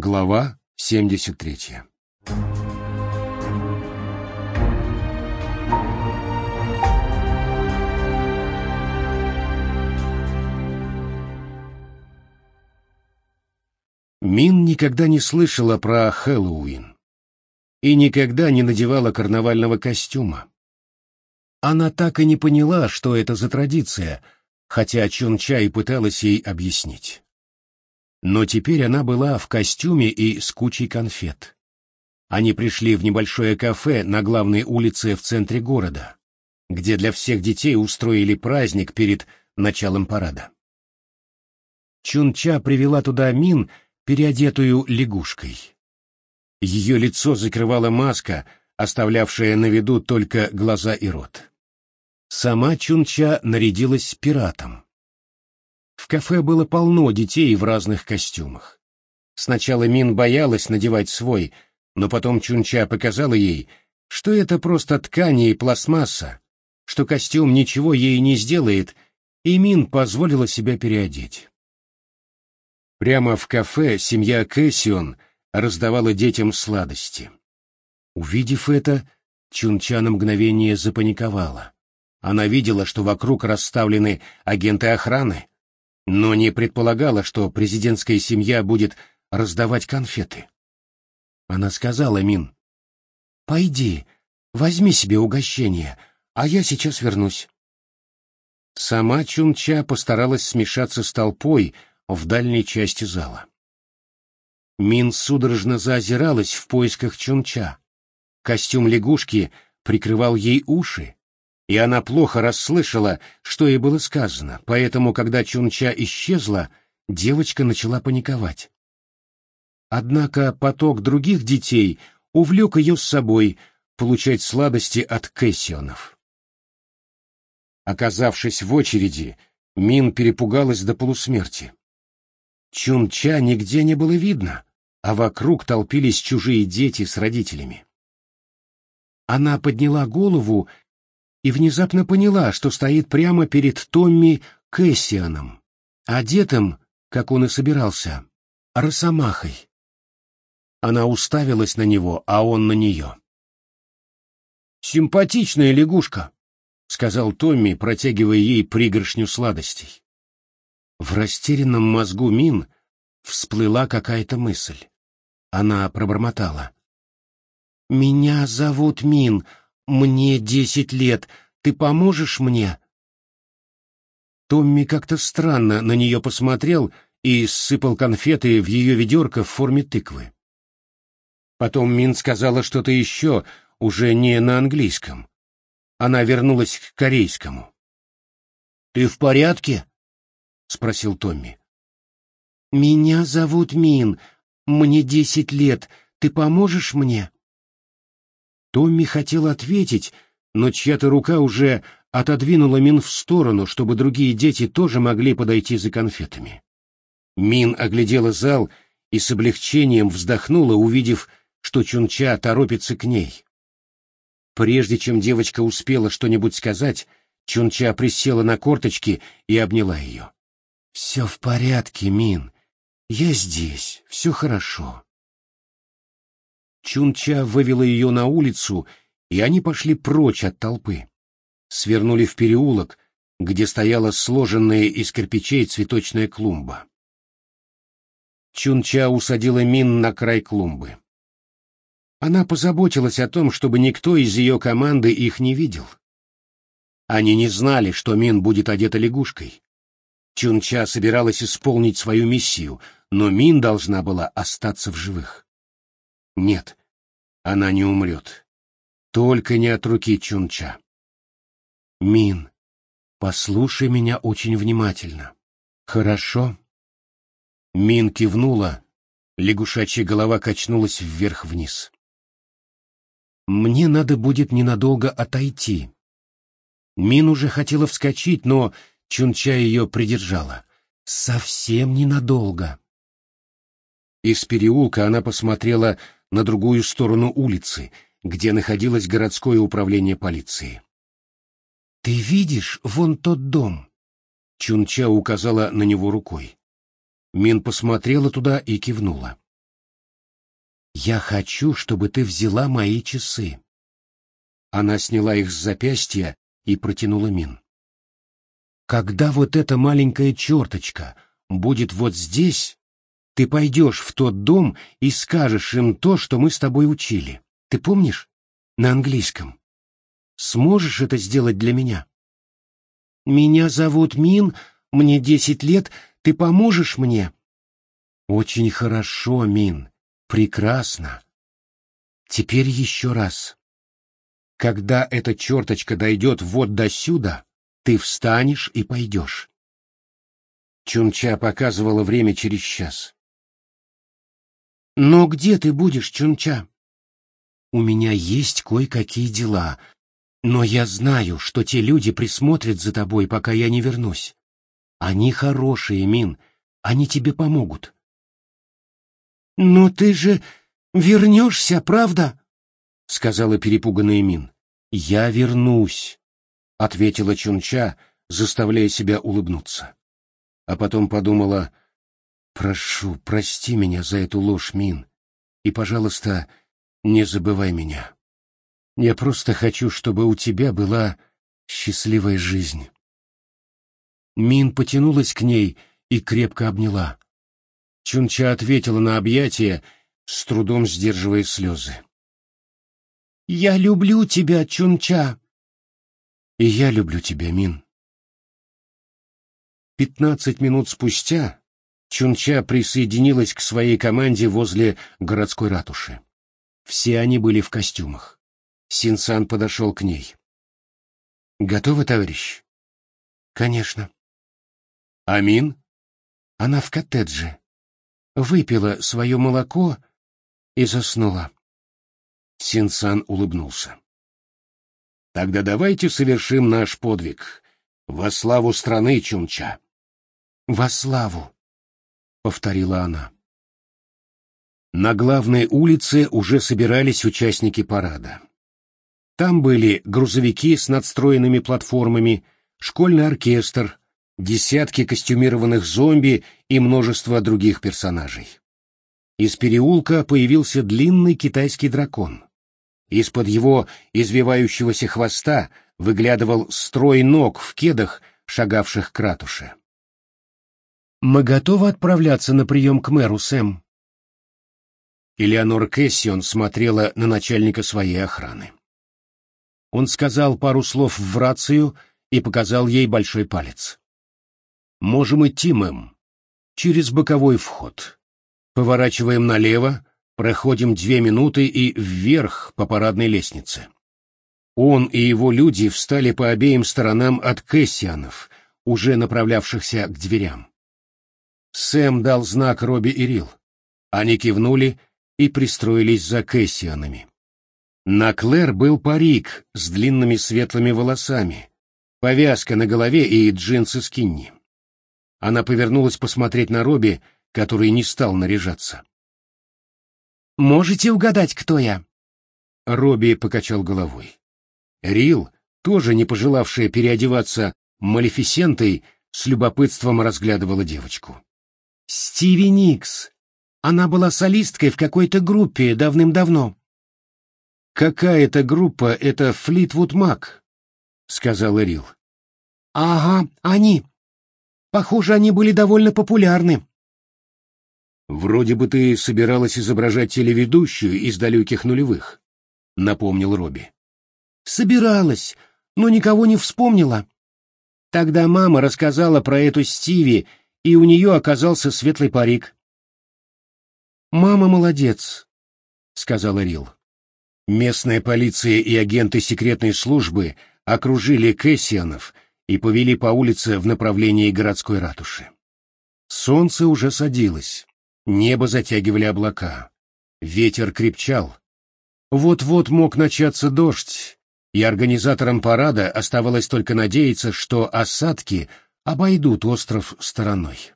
Глава 73 Мин никогда не слышала про Хэллоуин и никогда не надевала карнавального костюма. Она так и не поняла, что это за традиция, хотя Чун Чай пыталась ей объяснить. Но теперь она была в костюме и с кучей конфет. Они пришли в небольшое кафе на главной улице в центре города, где для всех детей устроили праздник перед началом парада. Чунча привела туда Мин, переодетую лягушкой. Ее лицо закрывала маска, оставлявшая на виду только глаза и рот. Сама Чунча нарядилась пиратом. Кафе было полно детей в разных костюмах. Сначала Мин боялась надевать свой, но потом Чунча показала ей, что это просто ткани и пластмасса, что костюм ничего ей не сделает, и Мин позволила себя переодеть. Прямо в кафе семья Кэссион раздавала детям сладости. Увидев это, Чунча на мгновение запаниковала. Она видела, что вокруг расставлены агенты охраны, но не предполагала, что президентская семья будет раздавать конфеты. Она сказала Мин, «Пойди, возьми себе угощение, а я сейчас вернусь». Сама Чунча постаралась смешаться с толпой в дальней части зала. Мин судорожно заозиралась в поисках Чунча. Костюм лягушки прикрывал ей уши, и она плохо расслышала, что ей было сказано, поэтому, когда Чунча исчезла, девочка начала паниковать. Однако поток других детей увлек ее с собой получать сладости от кэссионов. Оказавшись в очереди, Мин перепугалась до полусмерти. Чунча нигде не было видно, а вокруг толпились чужие дети с родителями. Она подняла голову и внезапно поняла, что стоит прямо перед Томми Кэссианом, одетым, как он и собирался, росомахой. Она уставилась на него, а он на нее. «Симпатичная лягушка», — сказал Томми, протягивая ей пригоршню сладостей. В растерянном мозгу Мин всплыла какая-то мысль. Она пробормотала. «Меня зовут Мин, «Мне десять лет. Ты поможешь мне?» Томми как-то странно на нее посмотрел и сыпал конфеты в ее ведерко в форме тыквы. Потом Мин сказала что-то еще, уже не на английском. Она вернулась к корейскому. «Ты в порядке?» — спросил Томми. «Меня зовут Мин. Мне десять лет. Ты поможешь мне?» Томми хотел ответить, но чья-то рука уже отодвинула Мин в сторону, чтобы другие дети тоже могли подойти за конфетами. Мин оглядела зал и с облегчением вздохнула, увидев, что Чунча торопится к ней. Прежде чем девочка успела что-нибудь сказать, Чунча присела на корточки и обняла ее. «Все в порядке, Мин. Я здесь. Все хорошо. Чунча вывела ее на улицу, и они пошли прочь от толпы. Свернули в переулок, где стояла сложенная из кирпичей цветочная клумба. Чунча усадила Мин на край клумбы. Она позаботилась о том, чтобы никто из ее команды их не видел. Они не знали, что Мин будет одета лягушкой. Чунча собиралась исполнить свою миссию, но Мин должна была остаться в живых. Нет, она не умрет. Только не от руки Чунча. Мин, послушай меня очень внимательно. Хорошо? Мин кивнула, лягушачья голова качнулась вверх-вниз. Мне надо будет ненадолго отойти. Мин уже хотела вскочить, но Чунча ее придержала. Совсем ненадолго. Из переулка она посмотрела на другую сторону улицы, где находилось городское управление полиции. «Ты видишь вон тот дом?» Чунча указала на него рукой. Мин посмотрела туда и кивнула. «Я хочу, чтобы ты взяла мои часы». Она сняла их с запястья и протянула Мин. «Когда вот эта маленькая черточка будет вот здесь, ты пойдешь в тот дом и скажешь им то, что мы с тобой учили. Ты помнишь? На английском. Сможешь это сделать для меня?» «Меня зовут Мин, мне десять лет, ты поможешь мне?» «Очень хорошо, Мин, прекрасно. Теперь еще раз. Когда эта черточка дойдет вот до сюда, ты встанешь и пойдешь». Чунча показывала время через час. «Но где ты будешь, Чунча?» «У меня есть кое-какие дела, но я знаю, что те люди присмотрят за тобой, пока я не вернусь. Они хорошие, Мин, они тебе помогут. «Но ты же вернешься, правда?» — сказала перепуганная Мин. «Я вернусь», — ответила Чунча, заставляя себя улыбнуться. А потом подумала, «Прошу, прости меня за эту ложь, Мин, и, пожалуйста, не забывай меня». Я просто хочу, чтобы у тебя была счастливая жизнь. Мин потянулась к ней и крепко обняла. Чунча ответила на объятие, с трудом сдерживая слезы. «Я люблю тебя, Чунча!» «И я люблю тебя, Мин». Пятнадцать минут спустя Чунча присоединилась к своей команде возле городской ратуши. Все они были в костюмах. Синсан подошел к ней. «Готовы, товарищ?» «Конечно». «Амин?» Она в коттедже. Выпила свое молоко и заснула. Синсан улыбнулся. «Тогда давайте совершим наш подвиг. Во славу страны Чунча». «Во славу», — повторила она. На главной улице уже собирались участники парада. Там были грузовики с надстроенными платформами, школьный оркестр, десятки костюмированных зомби и множество других персонажей. Из переулка появился длинный китайский дракон. Из-под его извивающегося хвоста выглядывал строй ног в кедах, шагавших к ратуше. «Мы готовы отправляться на прием к мэру, Сэм?» Элеонор Кэссион смотрела на начальника своей охраны. Он сказал пару слов в рацию и показал ей большой палец. «Можем идти, мэм. Через боковой вход. Поворачиваем налево, проходим две минуты и вверх по парадной лестнице». Он и его люди встали по обеим сторонам от Кэссианов, уже направлявшихся к дверям. Сэм дал знак Робби и Рил. Они кивнули и пристроились за Кэссианами. На Клэр был парик с длинными светлыми волосами, повязка на голове и джинсы скинни. Она повернулась посмотреть на Робби, который не стал наряжаться. «Можете угадать, кто я?» Робби покачал головой. Рил, тоже не пожелавшая переодеваться малефисентой, с любопытством разглядывала девочку. «Стиви Никс. Она была солисткой в какой-то группе давным-давно». «Какая-то группа — это Флитвуд Мак», — сказал Эрил. «Ага, они. Похоже, они были довольно популярны». «Вроде бы ты собиралась изображать телеведущую из далеких нулевых», — напомнил Робби. «Собиралась, но никого не вспомнила. Тогда мама рассказала про эту Стиви, и у нее оказался светлый парик». «Мама молодец», — сказал Эрил. Местная полиция и агенты секретной службы окружили Кэссианов и повели по улице в направлении городской ратуши. Солнце уже садилось, небо затягивали облака, ветер крепчал. Вот-вот мог начаться дождь, и организаторам парада оставалось только надеяться, что осадки обойдут остров стороной.